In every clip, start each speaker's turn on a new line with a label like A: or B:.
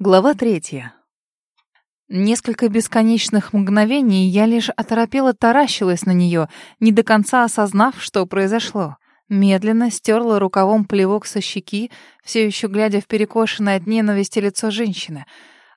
A: Глава третья. Несколько бесконечных мгновений я лишь оторопела таращилась на нее, не до конца осознав, что произошло. Медленно стерла рукавом плевок со щеки, все еще глядя в перекошенное от ненависти лицо женщины.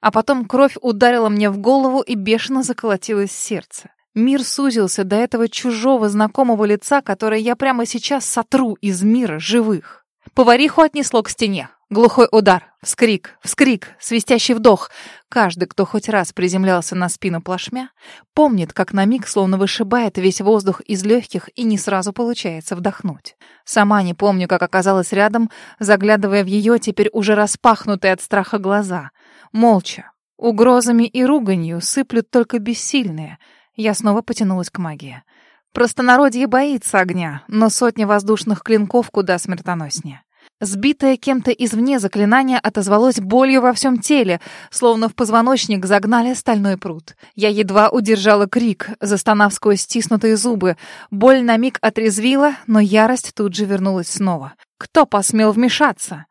A: А потом кровь ударила мне в голову и бешено заколотилось сердце. Мир сузился до этого чужого знакомого лица, которое я прямо сейчас сотру из мира живых. Повариху отнесло к стене. Глухой удар, вскрик, вскрик, свистящий вдох. Каждый, кто хоть раз приземлялся на спину плашмя, помнит, как на миг словно вышибает весь воздух из легких и не сразу получается вдохнуть. Сама не помню, как оказалась рядом, заглядывая в ее теперь уже распахнутые от страха глаза. Молча, угрозами и руганью сыплют только бессильные. Я снова потянулась к магии. Простонародье боится огня, но сотни воздушных клинков куда смертоноснее. Сбитое кем-то извне заклинание отозвалось болью во всем теле, словно в позвоночник загнали стальной пруд. Я едва удержала крик, застонав сквозь стиснутые зубы. Боль на миг отрезвила, но ярость тут же вернулась снова. Кто посмел вмешаться?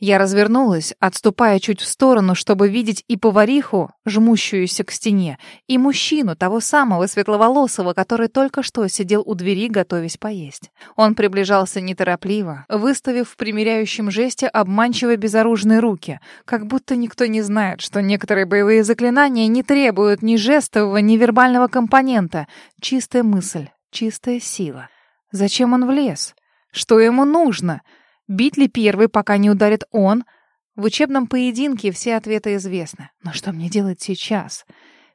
A: Я развернулась, отступая чуть в сторону, чтобы видеть и повариху, жмущуюся к стене, и мужчину, того самого светловолосого, который только что сидел у двери, готовясь поесть. Он приближался неторопливо, выставив в примиряющем жесте обманчиво безоружные руки, как будто никто не знает, что некоторые боевые заклинания не требуют ни жестового, ни вербального компонента. Чистая мысль, чистая сила. Зачем он влез? Что ему нужно? — Бить ли первый, пока не ударит он? В учебном поединке все ответы известны. Но что мне делать сейчас?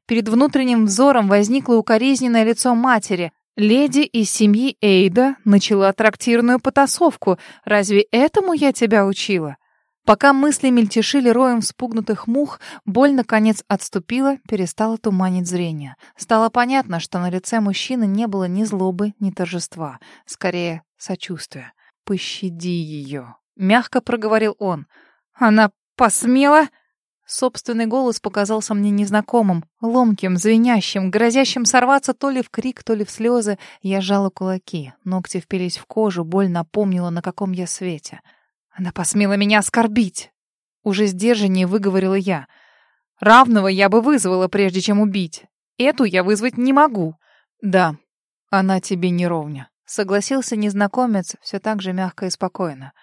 A: Перед внутренним взором возникло укоризненное лицо матери. Леди из семьи Эйда начала трактирную потасовку. Разве этому я тебя учила? Пока мысли мельтешили роем спугнутых мух, боль наконец отступила, перестала туманить зрение. Стало понятно, что на лице мужчины не было ни злобы, ни торжества, скорее сочувствия. «Пощади ее», — мягко проговорил он. «Она посмела?» Собственный голос показался мне незнакомым, ломким, звенящим, грозящим сорваться то ли в крик, то ли в слезы. Я сжала кулаки, ногти впились в кожу, боль напомнила, на каком я свете. «Она посмела меня оскорбить!» Уже сдержаннее выговорила я. «Равного я бы вызвала, прежде чем убить. Эту я вызвать не могу». «Да, она тебе не ровня», Согласился незнакомец все так же мягко и спокойно.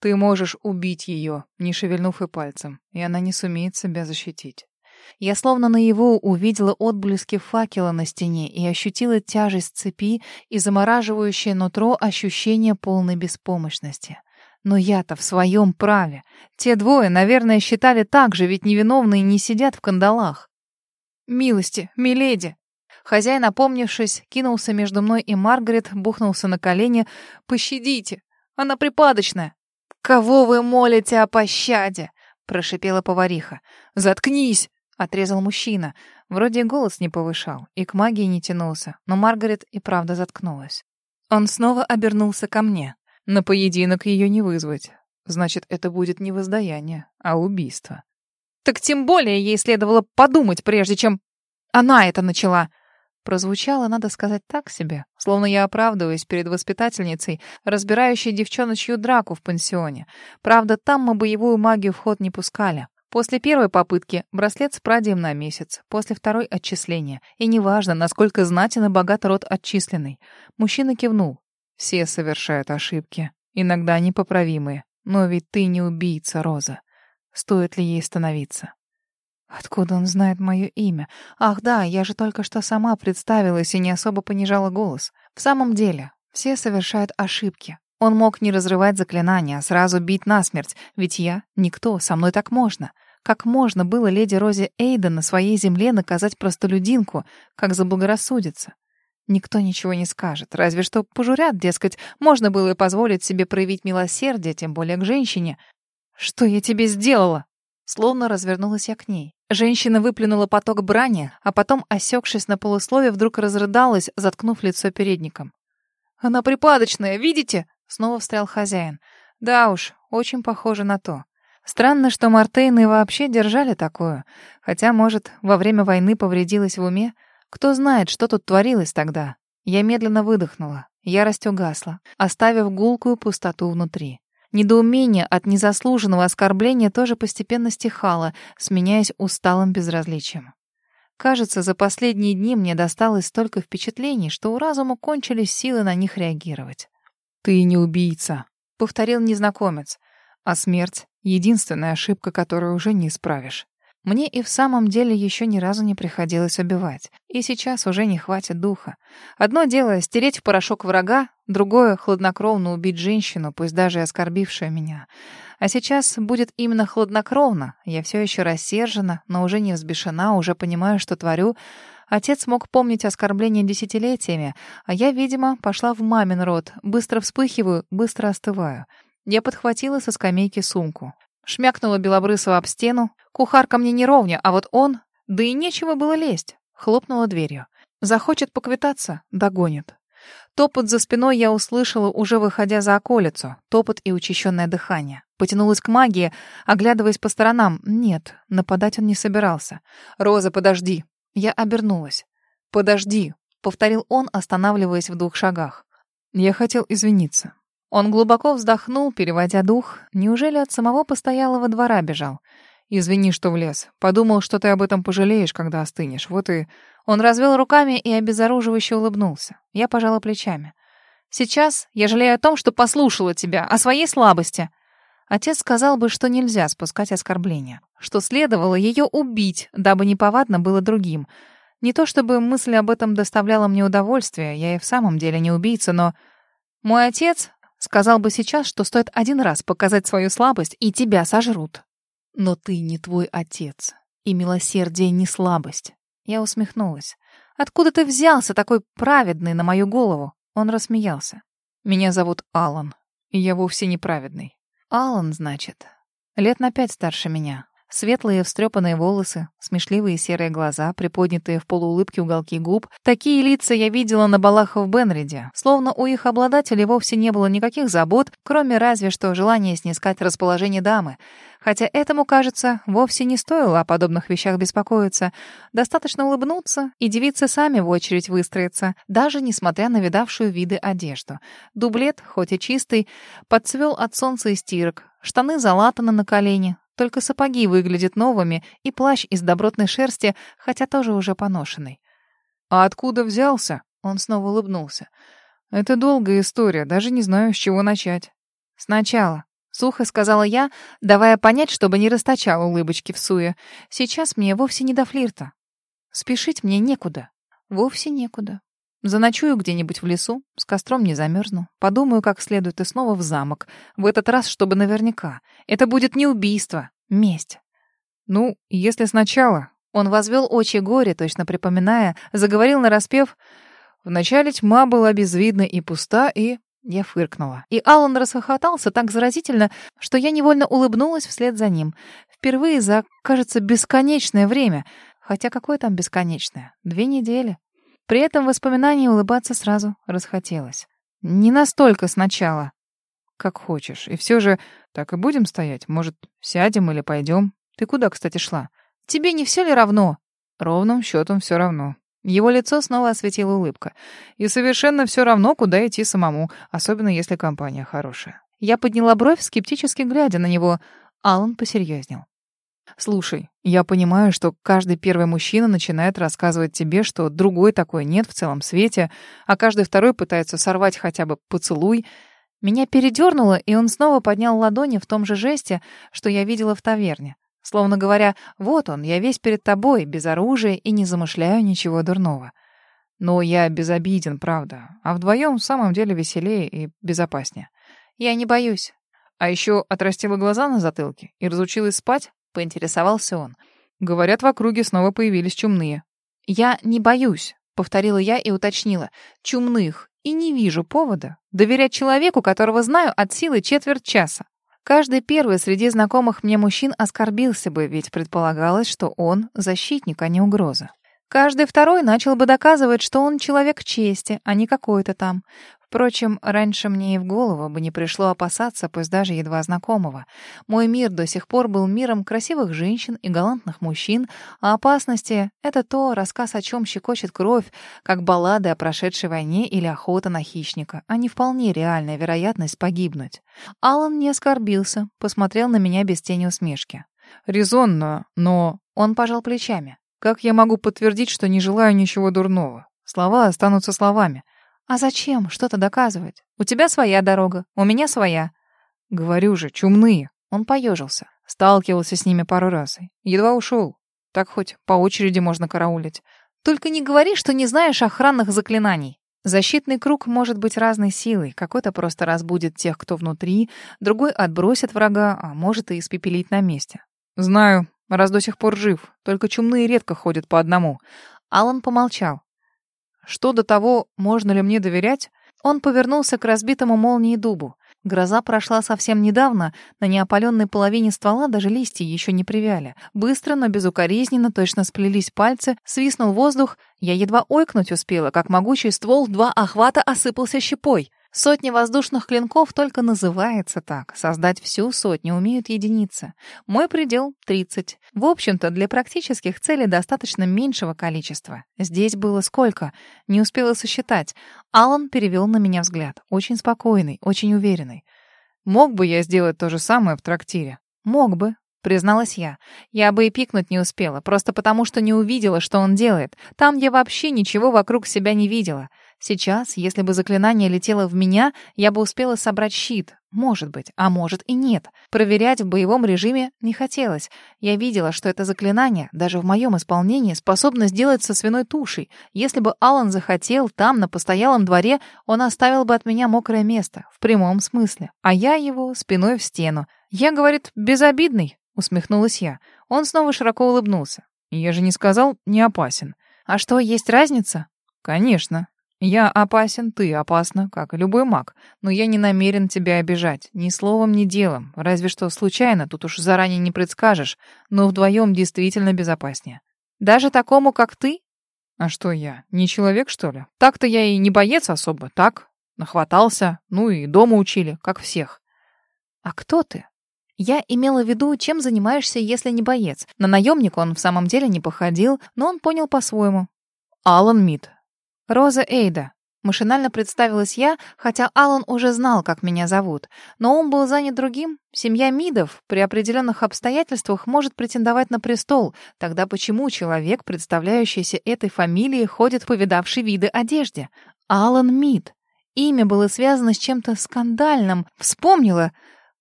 A: Ты можешь убить ее, не шевельнув и пальцем, и она не сумеет себя защитить. Я словно наяву увидела отблески факела на стене и ощутила тяжесть цепи и замораживающее нутро ощущение полной беспомощности. Но я-то в своем праве. Те двое, наверное, считали так же, ведь невиновные не сидят в кандалах. «Милости, миледи!» Хозяин, опомнившись, кинулся между мной и Маргарет, бухнулся на колени. «Пощадите! Она припадочная!» «Кого вы молите о пощаде?» — прошипела повариха. «Заткнись!» — отрезал мужчина. Вроде голос не повышал и к магии не тянулся, но Маргарет и правда заткнулась. Он снова обернулся ко мне. На поединок ее не вызвать. Значит, это будет не воздаяние, а убийство. Так тем более ей следовало подумать, прежде чем она это начала. Прозвучало, надо сказать, так себе, словно я оправдываюсь перед воспитательницей, разбирающей девчоночью драку в пансионе. Правда, там мы боевую магию в ход не пускали. После первой попытки браслет с прадием на месяц, после второй — отчисление. И неважно, насколько знатен и богат род отчисленный. Мужчина кивнул. Все совершают ошибки, иногда непоправимые. Но ведь ты не убийца, Роза. Стоит ли ей становиться? Откуда он знает мое имя? Ах да, я же только что сама представилась и не особо понижала голос. В самом деле, все совершают ошибки. Он мог не разрывать заклинания, а сразу бить насмерть, ведь я — никто, со мной так можно. Как можно было леди Розе Эйден на своей земле наказать простолюдинку, как заблагорассудится? Никто ничего не скажет, разве что пожурят, дескать, можно было и позволить себе проявить милосердие, тем более к женщине. «Что я тебе сделала?» Словно развернулась я к ней. Женщина выплюнула поток брани, а потом, осекшись на полуслове, вдруг разрыдалась, заткнув лицо передником. «Она припадочная, видите?» — снова встрял хозяин. «Да уж, очень похоже на то. Странно, что Мартейны вообще держали такое. Хотя, может, во время войны повредилась в уме. Кто знает, что тут творилось тогда. Я медленно выдохнула. Ярость угасла, оставив гулкую пустоту внутри. Недоумение от незаслуженного оскорбления тоже постепенно стихало, сменяясь усталым безразличием. Кажется, за последние дни мне досталось столько впечатлений, что у разума кончились силы на них реагировать.
B: «Ты не убийца», —
A: повторил незнакомец.
B: «А смерть — единственная ошибка, которую уже не исправишь».
A: Мне и в самом деле еще ни разу не приходилось убивать. И сейчас уже не хватит духа. Одно дело — стереть в порошок врага, другое — хладнокровно убить женщину, пусть даже и оскорбившую меня. А сейчас будет именно хладнокровно. Я все еще рассержена, но уже не взбешена, уже понимаю, что творю. Отец мог помнить оскорбления десятилетиями, а я, видимо, пошла в мамин рот. Быстро вспыхиваю, быстро остываю. Я подхватила со скамейки сумку. Шмякнула Белобрысова об стену. Кухарка мне не ровня, а вот он... Да и нечего было лезть. Хлопнула дверью. Захочет поквитаться — догонит. Топот за спиной я услышала, уже выходя за околицу. Топот и учащенное дыхание. Потянулась к магии, оглядываясь по сторонам. Нет, нападать он не собирался. «Роза, подожди!» Я обернулась. «Подожди!» — повторил он, останавливаясь в двух шагах.
B: «Я хотел извиниться.
A: Он глубоко вздохнул, переводя дух. Неужели от самого постоялого двора бежал?
B: «Извини, что влез. Подумал, что ты об этом пожалеешь, когда остынешь. Вот и...»
A: Он развел руками и обезоруживающе улыбнулся. Я пожала плечами. «Сейчас я жалею о том, что послушала тебя, о своей слабости». Отец сказал бы, что нельзя спускать оскорбления, что следовало ее убить, дабы неповадно было другим. Не то чтобы мысль об этом доставляла мне удовольствие, я и в самом деле не убийца, но... Мой отец Сказал бы сейчас, что стоит один раз показать свою слабость, и тебя сожрут. Но ты не твой отец, и милосердие не слабость. Я усмехнулась. Откуда ты взялся такой праведный на мою голову? Он рассмеялся.
B: Меня зовут Алан, и я вовсе не праведный.
A: Алан, значит. Лет на пять старше меня. Светлые встрепанные волосы, смешливые серые глаза, приподнятые в полуулыбке уголки губ. Такие лица я видела на балах в Бенриде, словно у их обладателей вовсе не было никаких забот, кроме разве что желания снискать расположение дамы. Хотя этому, кажется, вовсе не стоило о подобных вещах беспокоиться. Достаточно улыбнуться, и девицы сами в очередь выстроятся, даже несмотря на видавшую виды одежду. Дублет, хоть и чистый, подцвел от солнца и стирок, штаны залатаны на колени, только сапоги выглядят новыми, и плащ из добротной шерсти, хотя тоже уже поношенный.
B: «А откуда взялся?» Он снова улыбнулся. «Это долгая история, даже не знаю, с чего начать».
A: «Сначала», — сухо сказала я, давая понять, чтобы не расточал улыбочки в суе. «Сейчас мне вовсе не до флирта. Спешить мне некуда. Вовсе некуда. Заночую где-нибудь в лесу, с костром не замерзну. Подумаю как следует и снова в замок. В этот раз, чтобы наверняка. Это будет не убийство, месть.
B: Ну, если сначала...
A: Он возвел очи горе, точно припоминая, заговорил нараспев.
B: Вначале тьма была безвидна и пуста, и...
A: Я фыркнула. И Алан расхохотался так заразительно, что я невольно улыбнулась вслед за ним. Впервые за, кажется, бесконечное время. Хотя какое там бесконечное? Две недели. При этом воспоминании улыбаться сразу расхотелось. Не настолько сначала.
B: Как хочешь. И все же так и будем стоять. Может, сядем или пойдем? Ты куда, кстати, шла?
A: Тебе не все ли равно?
B: Ровным счетом все равно.
A: Его лицо снова осветила улыбка.
B: И совершенно все равно, куда идти самому, особенно если компания хорошая.
A: Я подняла бровь, скептически глядя на него. Алан посерьезнел.
B: Слушай, я понимаю, что каждый первый мужчина начинает рассказывать тебе, что другой такой нет в целом свете, а каждый второй пытается сорвать хотя бы поцелуй.
A: Меня передернуло, и он снова поднял ладони в том же жесте, что я видела в таверне. Словно говоря, вот он, я весь перед тобой, без оружия и не замышляю ничего дурного.
B: Но я безобиден, правда. А вдвоем в самом деле веселее и безопаснее.
A: Я не боюсь.
B: А еще отрастила глаза на затылке и разучилась спать, поинтересовался он. Говорят, в округе снова появились чумные.
A: Я не боюсь, повторила я и уточнила. Чумных. И не вижу повода доверять человеку, которого знаю от силы четверть часа. Каждый первый среди знакомых мне мужчин оскорбился бы, ведь предполагалось, что он защитник, а не угроза. Каждый второй начал бы доказывать, что он человек чести, а не какой-то там. Впрочем, раньше мне и в голову бы не пришло опасаться, пусть даже едва знакомого. Мой мир до сих пор был миром красивых женщин и галантных мужчин, а опасности — это то, рассказ о чем щекочет кровь, как баллады о прошедшей войне или охота на хищника, а не вполне реальная вероятность погибнуть. Алан не оскорбился, посмотрел на меня без тени усмешки.
B: «Резонно, но...»
A: Он пожал плечами.
B: «Как я могу подтвердить, что не желаю ничего дурного? Слова останутся словами».
A: «А зачем что-то доказывать? У тебя своя дорога, у меня своя».
B: «Говорю же, чумные».
A: Он поежился.
B: Сталкивался с ними пару раз. Едва ушел. Так хоть по очереди можно караулить.
A: «Только не говори, что не знаешь охранных заклинаний». Защитный круг может быть разной силой. Какой-то просто разбудит тех, кто внутри, другой отбросит врага, а может и испепелить на месте.
B: «Знаю, раз до сих пор жив. Только чумные редко ходят по одному».
A: Алан помолчал.
B: Что до того, можно ли мне доверять?
A: Он повернулся к разбитому молнии дубу. Гроза прошла совсем недавно, на неопаленной половине ствола даже листья еще не привяли. Быстро, но безукоризненно, точно сплелись пальцы, свистнул воздух. Я едва ойкнуть успела, как могучий ствол два охвата осыпался щепой. Сотня воздушных клинков только называется так. Создать всю сотню умеют единицы. Мой предел — 30. В общем-то, для практических целей достаточно меньшего количества. Здесь было сколько? Не успела сосчитать. Алан перевел на меня взгляд. Очень спокойный, очень уверенный.
B: Мог бы я сделать то же самое в трактире?
A: Мог бы, призналась я. Я бы и пикнуть не успела, просто потому что не увидела, что он делает. Там я вообще ничего вокруг себя не видела. Сейчас, если бы заклинание летело в меня, я бы успела собрать щит. Может быть, а может и нет. Проверять в боевом режиме не хотелось. Я видела, что это заклинание, даже в моем исполнении, способно сделать со свиной тушей. Если бы Алан захотел, там, на постоялом дворе, он оставил бы от меня мокрое место, в прямом смысле. А я его спиной в стену. Я, говорит, безобидный, усмехнулась я. Он снова широко улыбнулся.
B: Я же не сказал, не опасен.
A: А что, есть разница?
B: Конечно. Я опасен, ты опасна, как и любой маг, но я не намерен тебя обижать, ни словом, ни делом, разве что случайно, тут уж заранее не предскажешь, но вдвоем действительно безопаснее.
A: Даже такому, как ты?
B: А что я, не человек, что ли? Так-то я и не боец особо, так? Нахватался, ну и дома учили, как всех.
A: А кто ты? Я имела в виду, чем занимаешься, если не боец. На наемника он в самом деле не походил, но он понял по-своему.
B: Алан Мид,
A: «Роза Эйда». Машинально представилась я, хотя Алан уже знал, как меня зовут. Но он был занят другим. Семья Мидов при определенных обстоятельствах может претендовать на престол. Тогда почему человек, представляющийся этой фамилией, ходит в повидавшей виды одежде? Алан Мид. Имя было связано с чем-то скандальным. Вспомнила.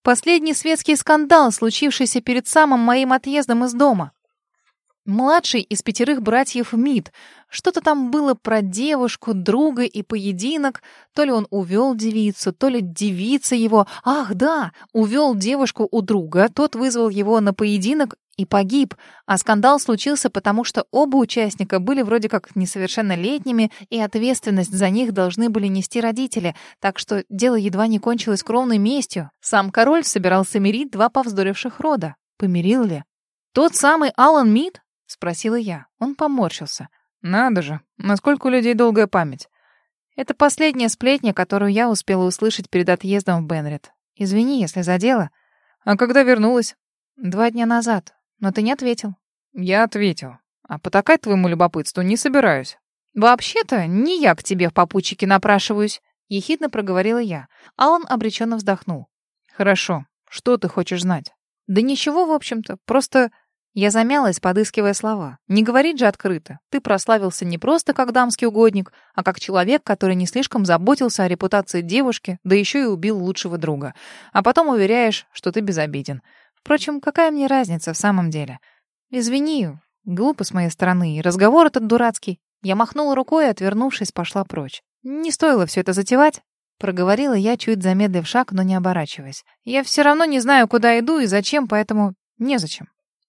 A: Последний светский скандал, случившийся перед самым моим отъездом из дома. Младший из пятерых братьев Мид. Что-то там было про девушку, друга и поединок. То ли он увел девицу, то ли девица его. Ах, да, увел девушку у друга. Тот вызвал его на поединок и погиб. А скандал случился потому, что оба участника были вроде как несовершеннолетними, и ответственность за них должны были нести родители. Так что дело едва не кончилось кровной местью. Сам король собирался мирить два повздоривших рода. Помирил ли? Тот самый Алан Мид? — спросила я. Он поморщился.
B: «Надо же, насколько у людей долгая память».
A: «Это последняя сплетня, которую я успела услышать перед отъездом в Бенрид. Извини, если задела».
B: «А когда вернулась?»
A: «Два дня назад. Но ты не ответил».
B: «Я ответил. А потакать твоему любопытству не собираюсь».
A: «Вообще-то, не я к тебе в попутчике напрашиваюсь», — ехидно проговорила я. А он обреченно вздохнул.
B: «Хорошо. Что ты хочешь знать?»
A: «Да ничего, в общем-то. Просто я замялась, подыскивая слова. Не говорить же открыто. Ты прославился не просто как дамский угодник, а как человек, который не слишком заботился о репутации девушки, да еще и убил лучшего друга. А потом уверяешь, что ты безобиден. Впрочем, какая мне разница в самом деле? Извини, глупо с моей стороны, и разговор этот дурацкий. Я махнула рукой и, отвернувшись, пошла прочь. Не стоило все это затевать. Проговорила я, чуть замедлив шаг, но не оборачиваясь. Я все равно не знаю, куда иду и зачем, поэтому незачем.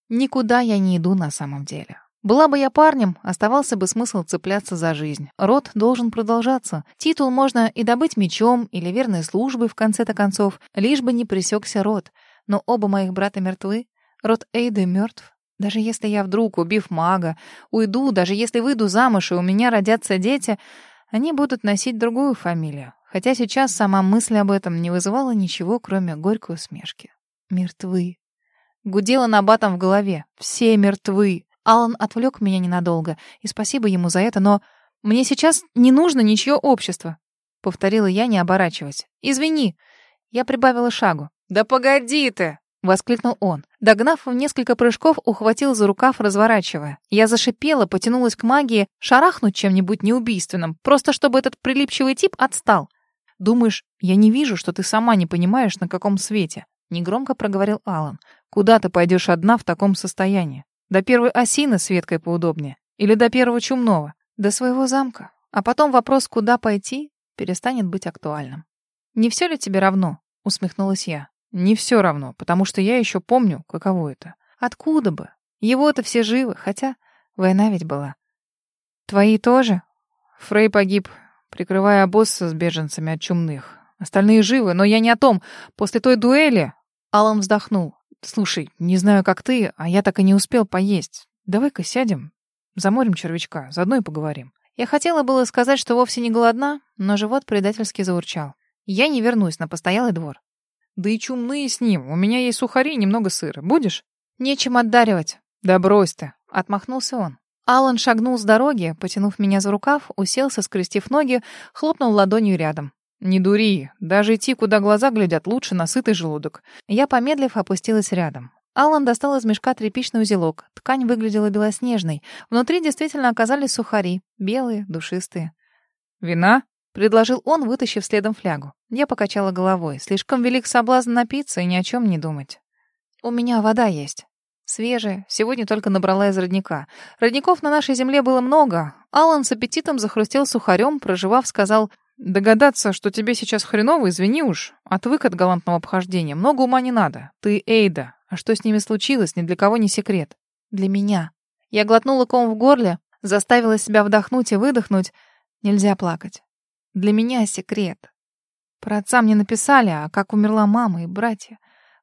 A: Никуда я не иду на самом деле. Была бы я парнем, оставался бы смысл цепляться за жизнь. Род должен продолжаться. Титул можно и добыть мечом или верной службой в конце-то концов, лишь бы не пресекся род. Но оба моих брата мертвы. Род Эйды мертв. Даже если я вдруг, убив мага, уйду, даже если выйду замуж и у меня родятся дети, они будут носить другую фамилию. Хотя сейчас сама мысль об этом не вызывала ничего, кроме горькой усмешки. Мертвы. Гудело на батом в голове. Все мертвы. Алан отвлек меня ненадолго, и спасибо ему за это, но мне сейчас не нужно ничье общество, повторила я, не оборачиваясь. Извини. Я прибавила шагу. Да погоди ты, воскликнул он. Догнав в несколько прыжков, ухватил за рукав, разворачивая. Я зашипела, потянулась к магии, шарахнуть чем-нибудь неубийственным, просто чтобы этот прилипчивый тип отстал. Думаешь, я не вижу, что ты сама не понимаешь, на каком свете? Негромко проговорил Алан. Куда ты пойдешь одна в таком состоянии? До первой осины с веткой поудобнее. Или до первого чумного. До своего замка. А потом вопрос, куда пойти, перестанет быть актуальным. «Не все ли тебе равно?» — усмехнулась я. «Не все равно, потому что я еще помню, каково это». «Откуда бы? Его-то все живы, хотя война ведь была». «Твои тоже?» Фрей погиб, прикрывая обоз с беженцами от чумных. Остальные живы, но я не о том. После той дуэли...» Алан вздохнул. «Слушай, не знаю, как ты, а я так и не успел поесть. Давай-ка сядем, заморим червячка, заодно и поговорим». Я хотела было сказать, что вовсе не голодна, но живот предательски заурчал. Я не вернусь на постоялый двор. «Да и чумные с ним. У меня есть сухари и немного сыра. Будешь?» «Нечем отдаривать». «Да брось ты», — отмахнулся он. Алан шагнул с дороги, потянув меня за рукав, уселся, скрестив ноги, хлопнул ладонью рядом. «Не дури. Даже идти, куда глаза глядят, лучше на сытый желудок». Я, помедлив, опустилась рядом. Алан достал из мешка тряпичный узелок. Ткань выглядела белоснежной. Внутри действительно оказались сухари. Белые, душистые.
B: «Вина?»
A: — предложил он, вытащив следом флягу. Я покачала головой. Слишком велик соблазн напиться и ни о чем не думать. «У меня вода есть». Свежая, сегодня только набрала из родника. Родников на нашей земле было много. Алан с аппетитом захрустел сухарем, проживав, сказал Догадаться, что тебе сейчас хреново, извини уж. Отвык от галантного обхождения. Много ума не надо. Ты Эйда. А что с ними случилось, ни для кого не секрет. Для меня. Я глотнула ком в горле, заставила себя вдохнуть и выдохнуть. Нельзя плакать. Для меня секрет. Про отца мне написали, а как умерла мама и братья.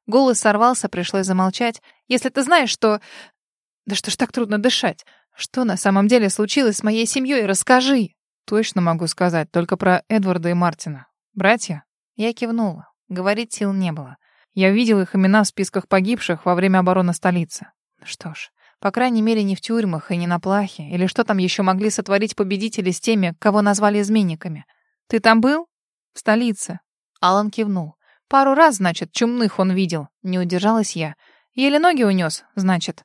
A: Голос сорвался, пришлось замолчать. Если ты знаешь, что... Да что ж так трудно дышать? Что на самом деле случилось с моей семьей, расскажи. Точно могу сказать, только про Эдварда и Мартина. Братья? Я кивнула. Говорить сил не было. Я видел их имена в списках погибших во время обороны столицы. Что ж, по крайней мере, не в тюрьмах и не на плахе. Или что там еще могли сотворить победители с теми, кого назвали изменниками? Ты там был? В столице. Алан кивнул. Пару раз, значит, чумных он видел. Не удержалась я. Еле ноги унес, значит.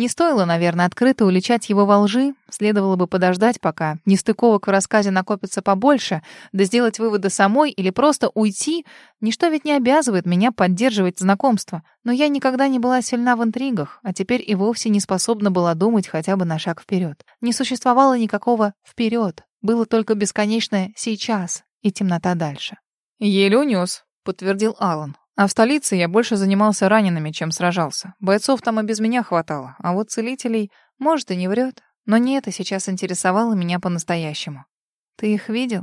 A: Не стоило, наверное, открыто уличать его во лжи, следовало бы подождать, пока нестыковок в рассказе накопится побольше, да сделать выводы самой или просто уйти. Ничто ведь не обязывает меня поддерживать знакомство, но я никогда не была сильна в интригах, а теперь и вовсе не способна была думать хотя бы на шаг вперед. Не существовало никакого «вперед», было только бесконечное «сейчас» и темнота дальше.
B: «Еле унес», — подтвердил Алан. А в столице я больше занимался ранеными, чем сражался. Бойцов там и без меня хватало. А вот целителей, может, и не врет. Но не это сейчас интересовало меня по-настоящему.
A: Ты их видел?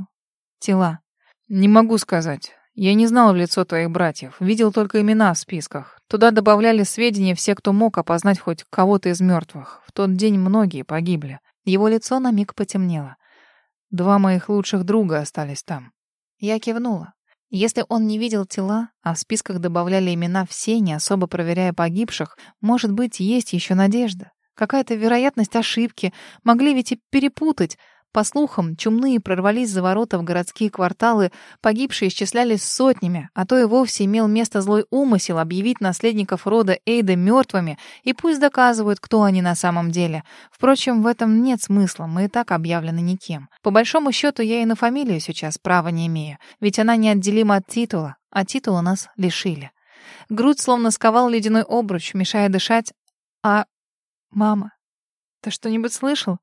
A: Тела?
B: Не могу сказать. Я не знал лицо твоих братьев. Видел только имена в списках. Туда добавляли сведения все, кто мог опознать хоть кого-то из мертвых. В тот день многие погибли.
A: Его лицо на миг потемнело.
B: Два моих лучших друга остались там.
A: Я кивнула. Если он не видел тела, а в списках добавляли имена все, не особо проверяя погибших, может быть, есть еще надежда. Какая-то вероятность ошибки. Могли ведь и перепутать. По слухам, чумные прорвались за ворота в городские кварталы, погибшие исчислялись сотнями, а то и вовсе имел место злой умысел объявить наследников рода Эйда мертвыми, и пусть доказывают, кто они на самом деле. Впрочем, в этом нет смысла, мы и так объявлены никем. По большому счету, я и на фамилию сейчас права не имею, ведь она неотделима от титула, а титула нас лишили. Грудь словно сковал ледяной обруч, мешая дышать. А... Мама, ты что-нибудь слышал?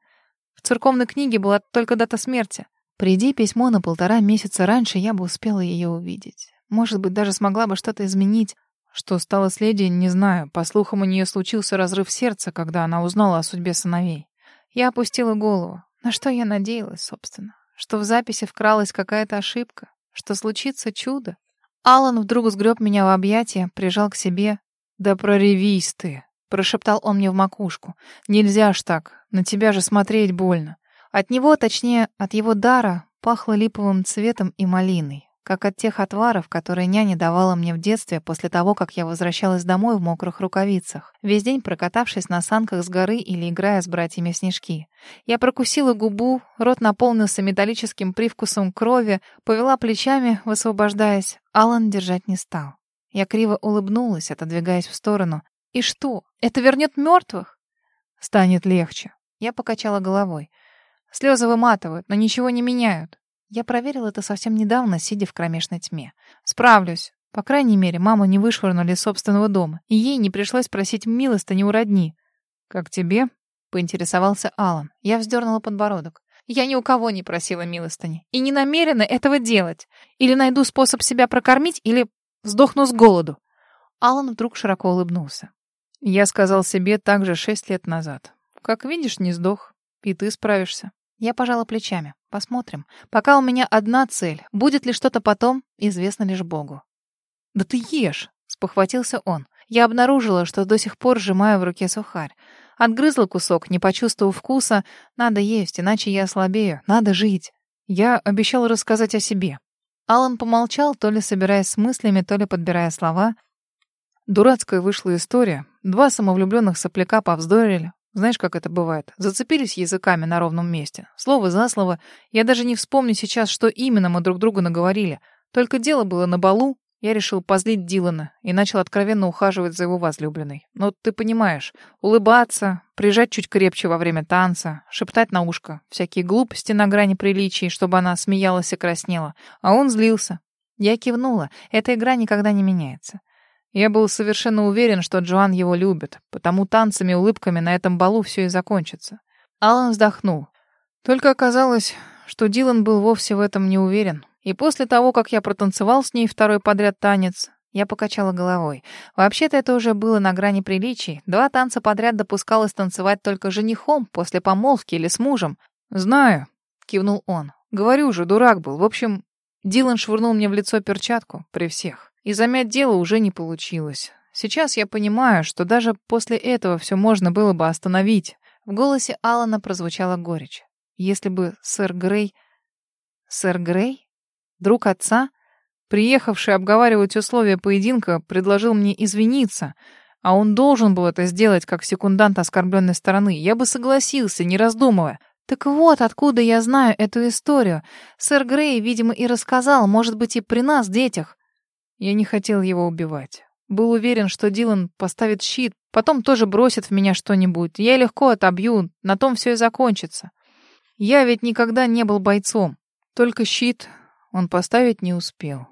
A: В церковной книге была только дата смерти. Приди письмо на полтора месяца раньше, я бы успела ее увидеть. Может быть, даже смогла бы что-то изменить.
B: Что стало с леди, не знаю. По слухам, у нее случился разрыв сердца, когда она узнала о судьбе сыновей.
A: Я опустила голову. На что я надеялась, собственно? Что в записи вкралась какая-то ошибка? Что случится чудо? Алан вдруг сгреб меня в объятия, прижал к себе.
B: «Да проревись ты!» — прошептал он мне в макушку. «Нельзя ж так. На тебя же смотреть больно».
A: От него, точнее, от его дара, Пахло липовым цветом и малиной, как от тех отваров, которые няня давала мне в детстве после того, как я возвращалась домой в мокрых рукавицах, весь день прокатавшись на санках с горы или играя с братьями в снежки. Я прокусила губу, рот наполнился металлическим привкусом крови, повела плечами, высвобождаясь. Алан держать не стал. Я криво улыбнулась, отодвигаясь в сторону. «И что? Это вернет мертвых?»
B: «Станет легче».
A: Я покачала головой. Слезы выматывают, но ничего не меняют. Я проверил это совсем недавно, сидя в кромешной тьме. Справлюсь. По крайней мере, маму не вышвырнули из собственного дома, и ей не пришлось просить милостыни у родни.
B: «Как тебе?»
A: — поинтересовался Алан. Я вздернула подбородок. Я ни у кого не просила милостыни. И не намерена этого делать. Или найду способ себя прокормить, или сдохну с голоду. Алан вдруг широко улыбнулся.
B: Я сказал себе так же шесть лет назад. Как видишь, не сдох. И ты справишься.
A: Я пожала плечами. Посмотрим. Пока у меня одна цель. Будет ли что-то потом, известно лишь Богу.
B: «Да ты ешь!»
A: — спохватился он. Я обнаружила, что до сих пор сжимаю в руке сухарь. Отгрызла кусок, не почувствовав вкуса. Надо есть, иначе я ослабею. Надо жить.
B: Я обещал рассказать о себе.
A: Алан помолчал, то ли собираясь с мыслями, то ли подбирая слова.
B: Дурацкая вышла история. Два самовлюбленных сопляка повздорили. Знаешь, как это бывает? Зацепились языками на ровном месте. Слово за слово. Я даже не вспомню сейчас, что именно мы друг другу наговорили. Только дело было на балу. Я решил позлить Дилана и начал откровенно ухаживать за его возлюбленной. Но ты понимаешь, улыбаться, прижать чуть крепче во время танца, шептать на ушко всякие глупости на грани приличий, чтобы она смеялась и краснела. А он злился. Я кивнула. Эта игра никогда не меняется. Я был совершенно уверен, что Джоан его любит, потому танцами и улыбками на этом балу все и закончится. Алан вздохнул. Только оказалось, что Дилан был вовсе в этом не уверен. И после того, как я протанцевал с ней второй подряд танец, я покачала головой. Вообще-то это уже было на грани приличий. Два танца подряд допускалось танцевать только женихом после помолвки или с мужем. «Знаю», — кивнул он. «Говорю же, дурак был. В общем, Дилан швырнул мне в лицо перчатку при всех. И замять дело уже не получилось. Сейчас я понимаю, что даже после этого все можно было бы остановить. В голосе Алана прозвучала горечь. Если бы сэр Грей... Сэр Грей? Друг отца? Приехавший обговаривать условия поединка, предложил мне извиниться, а он должен был это сделать как секундант оскорбленной стороны. Я бы согласился, не раздумывая. Так вот, откуда я знаю эту историю. Сэр Грей, видимо, и рассказал, может быть, и при нас, детях. Я не хотел его убивать. Был уверен, что Дилан поставит щит, потом тоже бросит в меня что-нибудь. Я легко отобью, на том все и закончится. Я ведь никогда не был бойцом. Только щит он поставить не успел.